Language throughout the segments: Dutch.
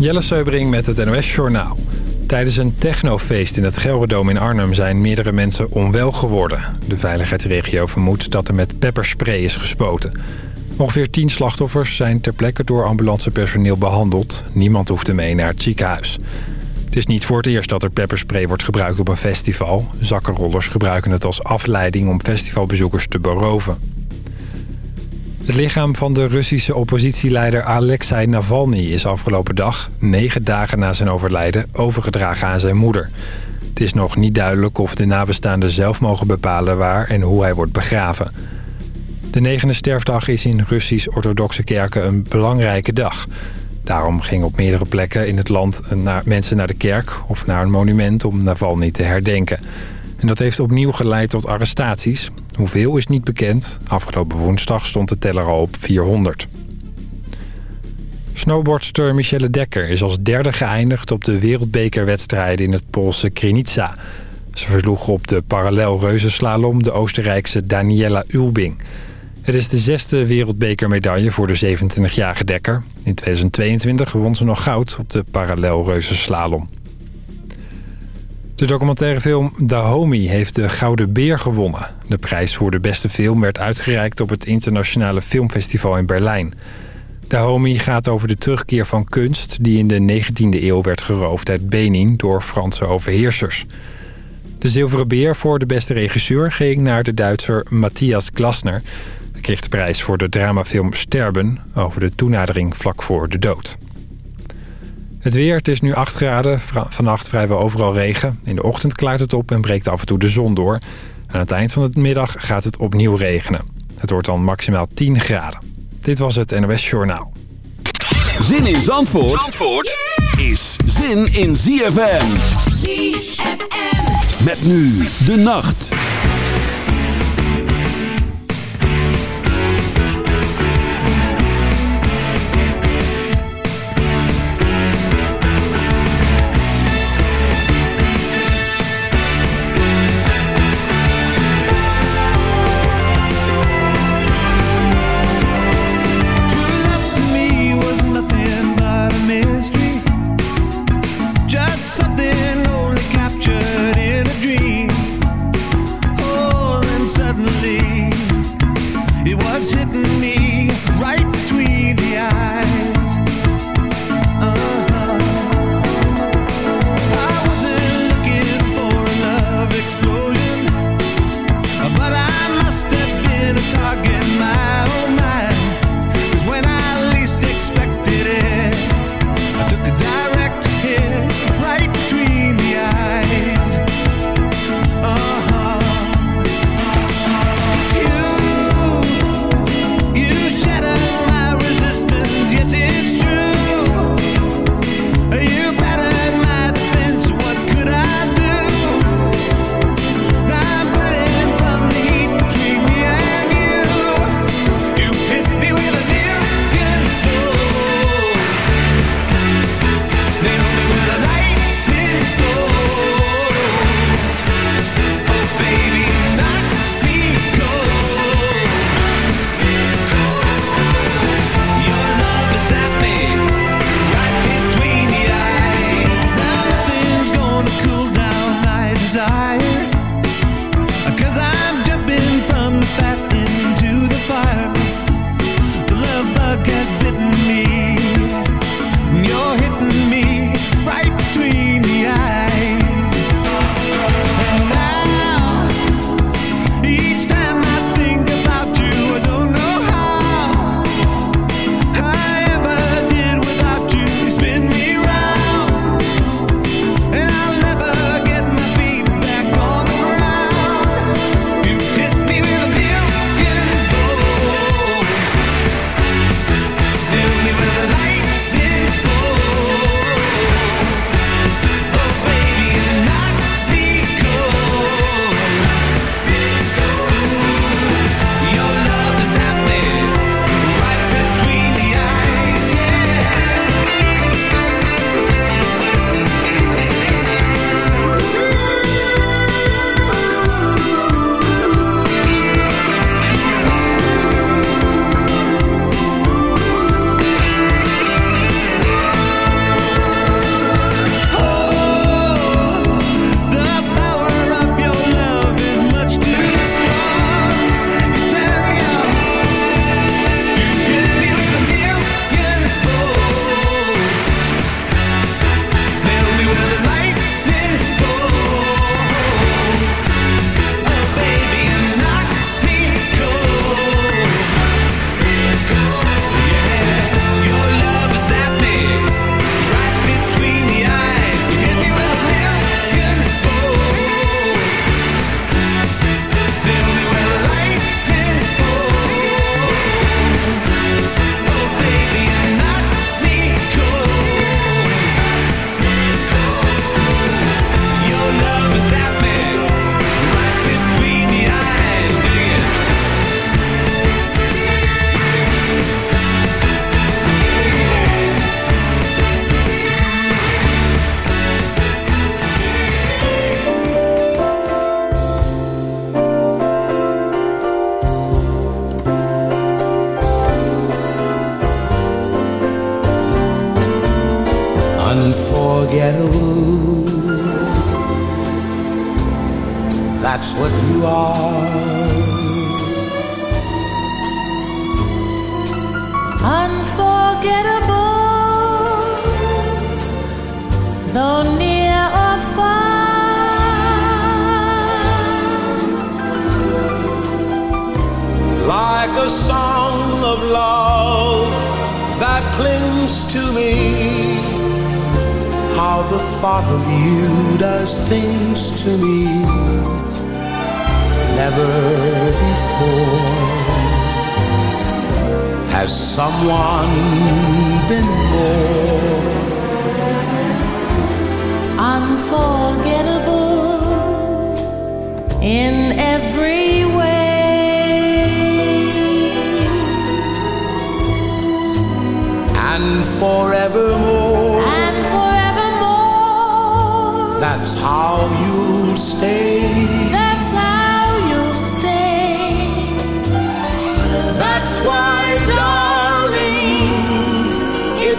Jelle Seubring met het NOS Journaal. Tijdens een technofeest in het Gelredome in Arnhem zijn meerdere mensen onwel geworden. De veiligheidsregio vermoedt dat er met pepperspray is gespoten. Ongeveer 10 slachtoffers zijn ter plekke door ambulancepersoneel behandeld. Niemand hoefde mee naar het ziekenhuis. Het is niet voor het eerst dat er pepperspray wordt gebruikt op een festival. Zakkenrollers gebruiken het als afleiding om festivalbezoekers te beroven. Het lichaam van de Russische oppositieleider Alexei Navalny is afgelopen dag, negen dagen na zijn overlijden, overgedragen aan zijn moeder. Het is nog niet duidelijk of de nabestaanden zelf mogen bepalen waar en hoe hij wordt begraven. De negende sterfdag is in Russisch-orthodoxe kerken een belangrijke dag. Daarom gingen op meerdere plekken in het land naar mensen naar de kerk of naar een monument om Navalny te herdenken. En dat heeft opnieuw geleid tot arrestaties. Hoeveel is niet bekend. Afgelopen woensdag stond de teller al op 400. Snowboardster Michelle Dekker is als derde geëindigd op de wereldbekerwedstrijden in het Poolse Krynica. Ze versloeg op de parallel reuzenslalom de Oostenrijkse Daniela Ulbing. Het is de zesde wereldbekermedaille voor de 27-jarige Dekker. In 2022 won ze nog goud op de parallel reuzenslalom. De documentairefilm Dahomey heeft de Gouden Beer gewonnen. De prijs voor de beste film werd uitgereikt op het internationale filmfestival in Berlijn. Dahomey gaat over de terugkeer van kunst die in de 19e eeuw werd geroofd uit Benin door Franse overheersers. De Zilveren Beer voor de beste regisseur ging naar de Duitser Matthias Glasner. Hij kreeg de prijs voor de dramafilm Sterben over de toenadering vlak voor de dood. Het weer, het is nu 8 graden. Vannacht vrijwel overal regen. In de ochtend klaart het op en breekt af en toe de zon door. Aan het eind van de middag gaat het opnieuw regenen. Het wordt dan maximaal 10 graden. Dit was het NOS Journaal. Zin in Zandvoort, Zandvoort is zin in ZFM. ZFM. Met nu de nacht.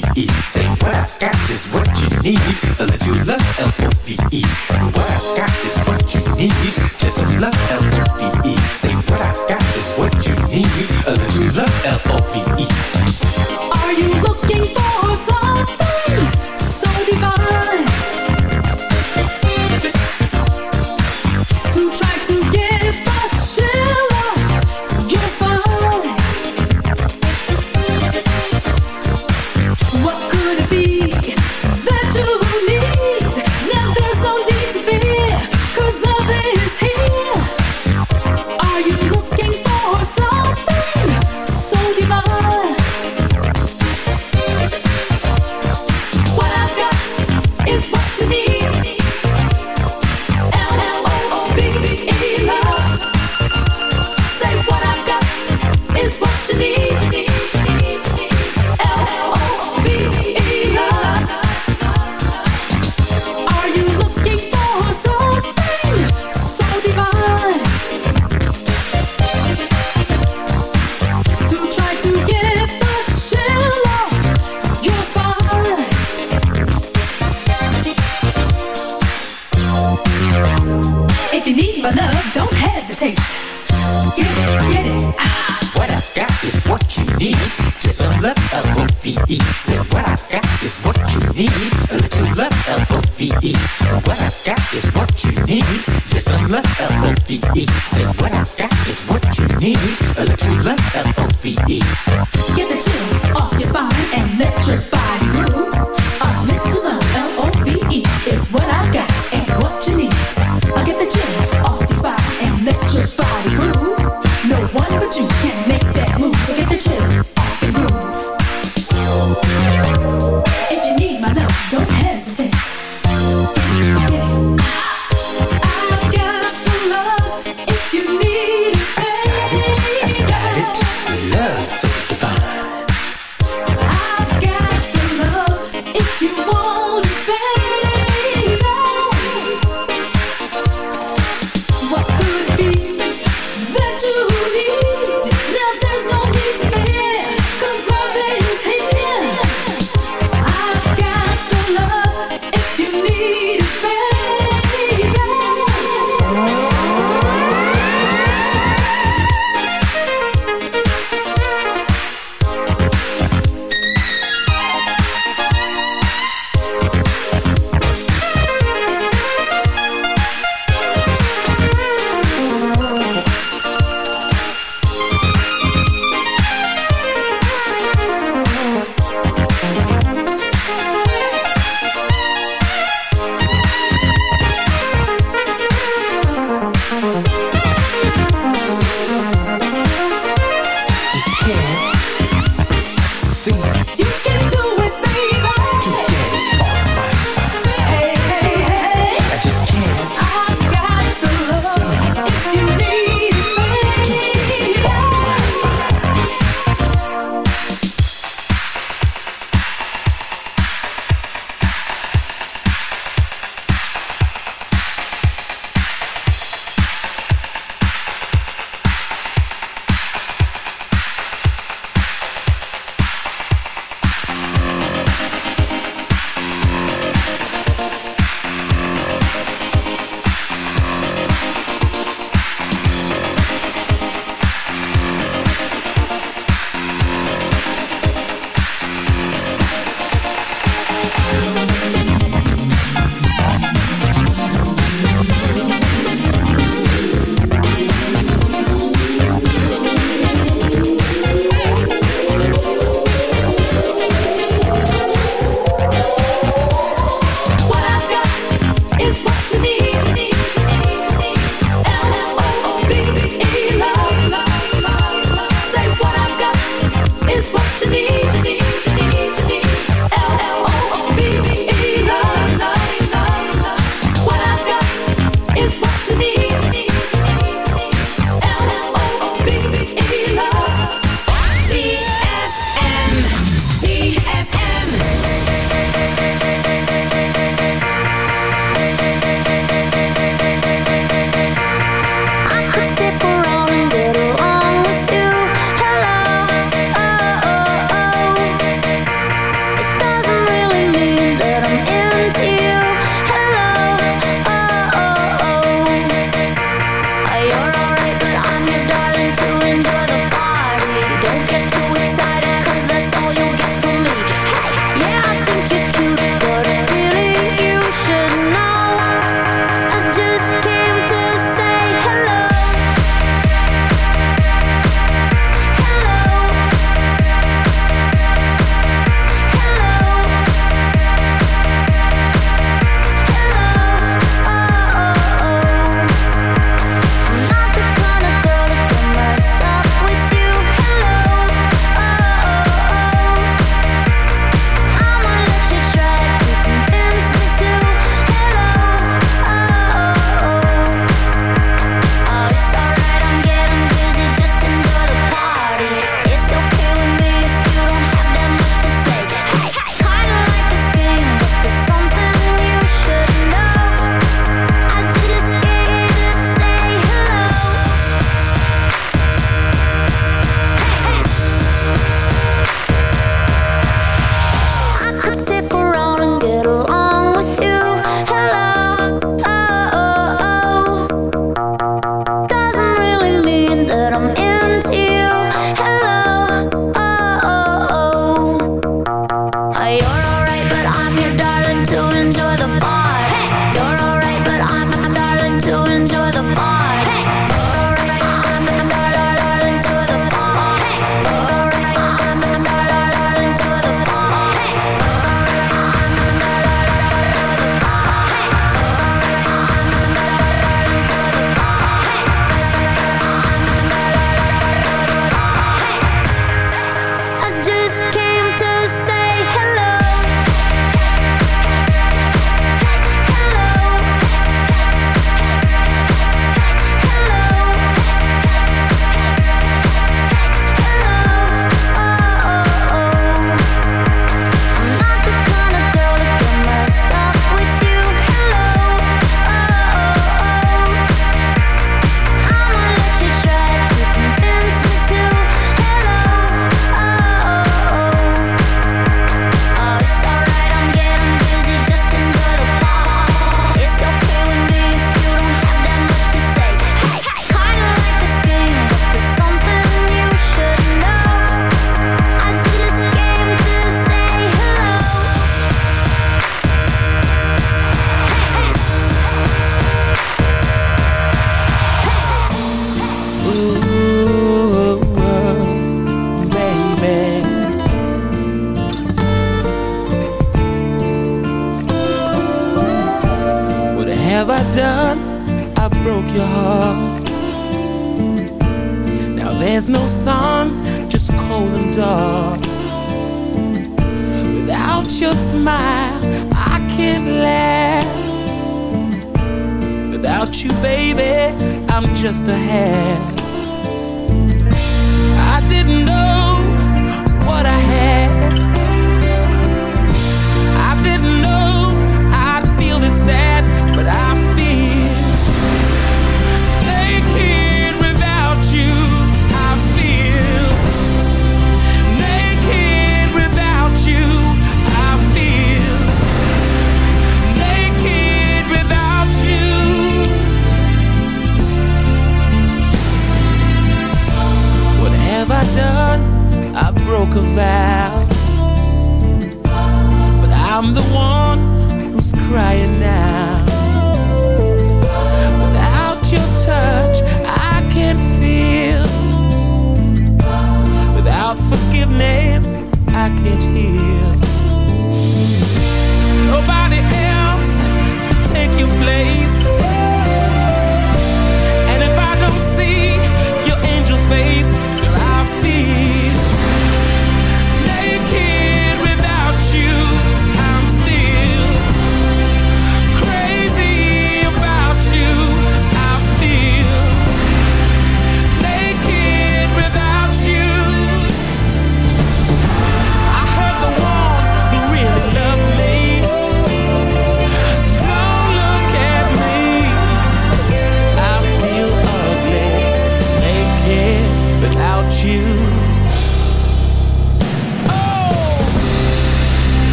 L-O-V-E. Say what I got is what you need. a let you love L-O-V-E. What I got is what you need. Just love L-O-V-E. heat. just I'm love, L-O-V-E. Say what I've got is what you need. A little love, L-O-V-E. Get the chill.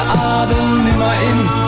atme immer in.